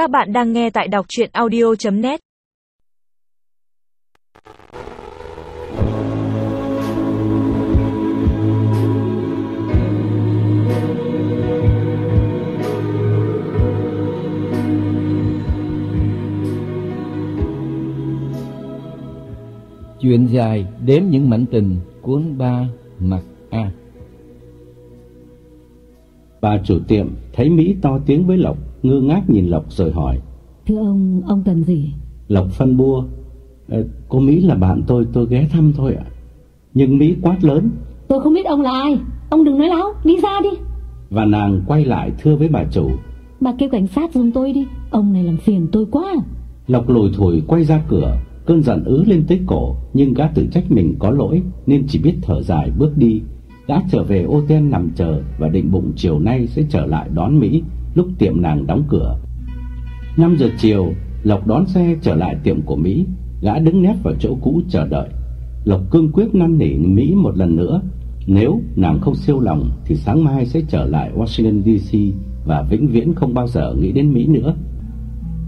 Các bạn đang nghe tại đọc chuyện audio.net Chuyện dài đếm những mảnh tình cuốn ba mặt A. Bà chủ tiệm thấy Mỹ to tiếng với Lộc, ngơ ngác nhìn Lộc rồi hỏi. Thưa ông, ông cần gì? Lộc phân bua. "Ờ, cô Mỹ là bạn tôi, tôi ghé thăm thôi ạ. Nhưng Mỹ quát lớn Tôi không biết ông là ai. Ông đừng nói láo, đi ra đi. và nàng quay lại thưa với bà chủ. Bà kêu cảnh sát giùm tôi đi. Ông này làm phiền tôi quá. Lộc lùi thủi quay ra cửa, cơn giận ứ lên tới cổ, nhưng gã tự trách mình có lỗi nên chỉ biết thở dài bước đi. Gã trở về ô ten nằm chờ và định bụng chiều nay sẽ trở lại đón Mỹ lúc tiệm nàng đóng cửa. 5 giờ chiều, Lộc đón xe trở lại tiệm của Mỹ, gã đứng nép vào chỗ cũ chờ đợi. Lộc cương quyết năn nỉ Mỹ một lần nữa, nếu nàng không siêu lòng thì sáng mai sẽ trở lại Washington DC và vĩnh viễn không bao giờ nghĩ đến Mỹ nữa.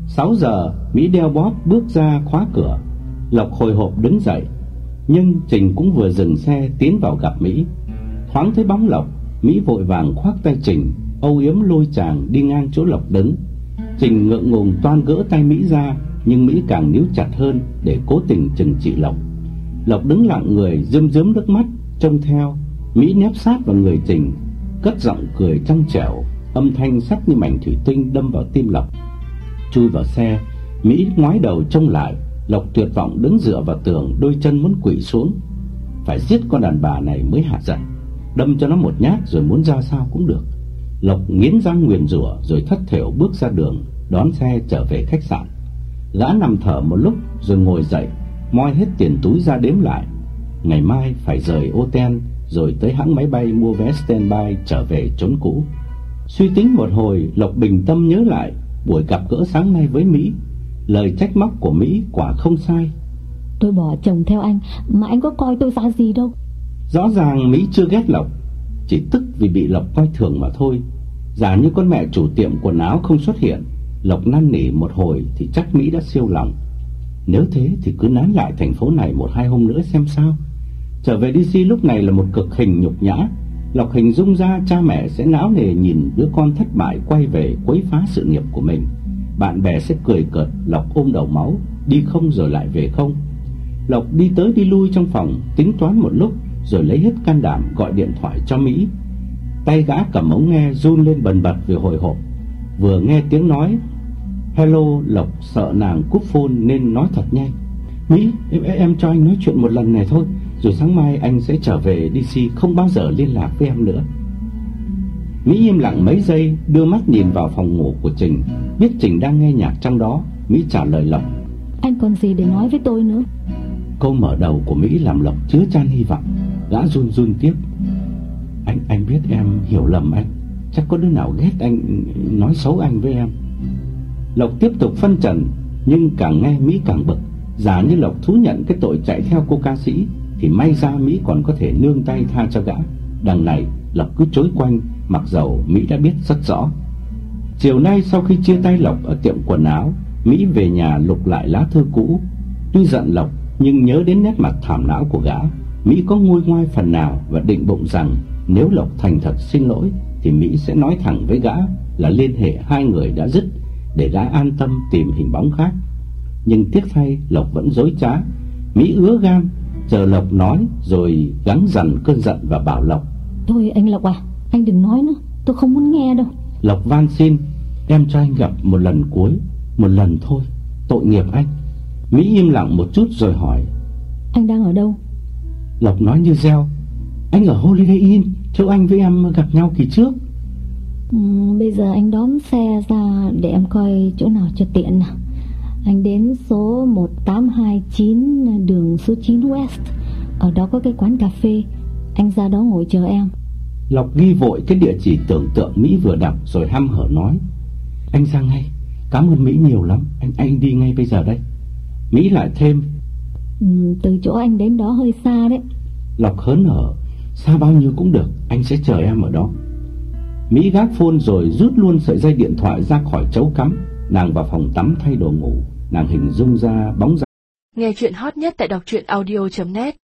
6 giờ, Mỹ đeo bóp bước ra khóa cửa. Lộc hồi hộp đứng dậy, nhưng Trình cũng vừa dừng xe tiến vào gặp Mỹ. Thoáng thấy bóng Lộc, Mỹ vội vàng khoác tay Trình, âu yếm lôi chàng đi ngang chỗ Lộc đứng. Trình ngượng ngùng toan gỡ tay Mỹ ra, nhưng Mỹ càng níu chặt hơn để cố tình chừng trị Lộc. Lộc đứng lặng người rơm rớm nước mắt, trông theo. Mỹ nép sát vào người Trình, cất giọng cười trong trẻo, âm thanh sắc như mảnh thủy tinh đâm vào tim Lộc. Chui vào xe, Mỹ ngoái đầu trông lại, Lộc tuyệt vọng đứng dựa vào tường, đôi chân muốn quỵ xuống. Phải giết con đàn bà này mới hạ giận, đâm cho nó một nhát rồi muốn ra sao cũng được. Lộc nghiến răng nguyền rủa rồi thất thểu bước ra đường, đón xe trở về khách sạn. Gã nằm thở một lúc rồi ngồi dậy, moi hết tiền túi ra đếm lại. Ngày mai phải rời ô ten rồi tới hãng máy bay mua vé standby trở về trốn cũ. Suy tính một hồi, Lộc bình tâm nhớ lại buổi gặp gỡ sáng nay với Mỹ. Lời trách móc của Mỹ quả không sai. Tôi bỏ chồng theo anh, mà anh có coi tôi ra gì đâu. Rõ ràng Mỹ chưa ghét Lộc, chỉ tức vì bị Lộc coi thường mà thôi. Giả như con mẹ chủ tiệm quần áo không xuất hiện, Lộc năn nỉ một hồi thì chắc Mỹ đã siêu lòng. Nếu thế thì cứ nán lại thành phố này một hai hôm nữa xem sao. Trở về DC lúc này là một cực hình nhục nhã. Lộc hình dung ra cha mẹ sẽ não nề nhìn đứa con thất bại quay về quấy phá sự nghiệp của mình. Bạn bè sẽ cười cợt, Lộc ôm đầu máu, đi không rồi lại về không. Lộc đi tới đi lui trong phòng, tính toán một lúc rồi lấy hết can đảm gọi điện thoại cho Mỹ. Tay gã cầm ống nghe run lên bần bật vì hồi hộp. Vừa nghe tiếng nói Hello, Lộc sợ nàng cúp phone nên nói thật nhanh. Mỹ, em, em cho anh nói chuyện một lần này thôi, rồi sáng mai anh sẽ trở về DC không bao giờ liên lạc với em nữa. Mỹ im lặng mấy giây, đưa mắt nhìn vào phòng ngủ của Trình, biết Trình đang nghe nhạc trong đó, Mỹ trả lời Lộc. Anh còn gì để nói với tôi nữa? Câu mở đầu của Mỹ làm Lộc chứa chan hy vọng, gã run run tiếp. Anh anh biết em hiểu lầm anh, chắc có đứa nào ghét anh nói xấu anh với em. Lộc tiếp tục phân trần, nhưng càng nghe Mỹ càng bực. Giả như Lộc thú nhận cái tội chạy theo cô ca sĩ, thì may ra Mỹ còn có thể nương tay tha cho gã. Đằng này, Lộc cứ chối quanh, mặc dầu Mỹ đã biết rất rõ. Chiều nay sau khi chia tay Lộc ở tiệm quần áo, Mỹ về nhà lục lại lá thư cũ. Tuy giận Lộc, nhưng nhớ đến nét mặt thảm não của gã, Mỹ có nguôi ngoai phần nào và định bụng rằng nếu Lộc thành thật xin lỗi thì Mỹ sẽ nói thẳng với gã là liên hệ hai người đã dứt để gã an tâm tìm hình bóng khác. Nhưng tiếc thay Lộc vẫn dối trá, Mỹ ứa gan, chờ Lộc nói rồi gắng dằn cơn giận và bảo Lộc. Thôi anh Lộc à, anh đừng nói nữa, tôi không muốn nghe đâu. Lộc van xin, em cho anh gặp một lần cuối, một lần thôi, tội nghiệp anh. Mỹ im lặng một chút rồi hỏi. Anh đang ở đâu? Lộc nói như reo, anh ở Holiday Inn, chỗ anh với em gặp nhau kỳ trước. Ừ, bây giờ anh đón xe ra để em coi chỗ nào cho tiện nào. Anh đến số 1829 đường số 9 West. Ở đó có cái quán cà phê. Anh ra đó ngồi chờ em. Lộc ghi vội cái địa chỉ tưởng tượng Mỹ vừa đọc rồi hăm hở nói. Anh ra ngay, cảm ơn Mỹ nhiều lắm, anh anh đi ngay bây giờ đây. Mỹ lại thêm. Ừ, từ chỗ anh đến đó hơi xa đấy. Lộc hớn hở, xa bao nhiêu cũng được, anh sẽ chờ em ở đó. Mỹ gác phone rồi rút luôn sợi dây điện thoại ra khỏi chấu cắm, Nàng vào phòng tắm thay đồ ngủ, nàng hình dung ra bóng dáng. Nghe chuyện hot nhất tại đọc truyện audio.net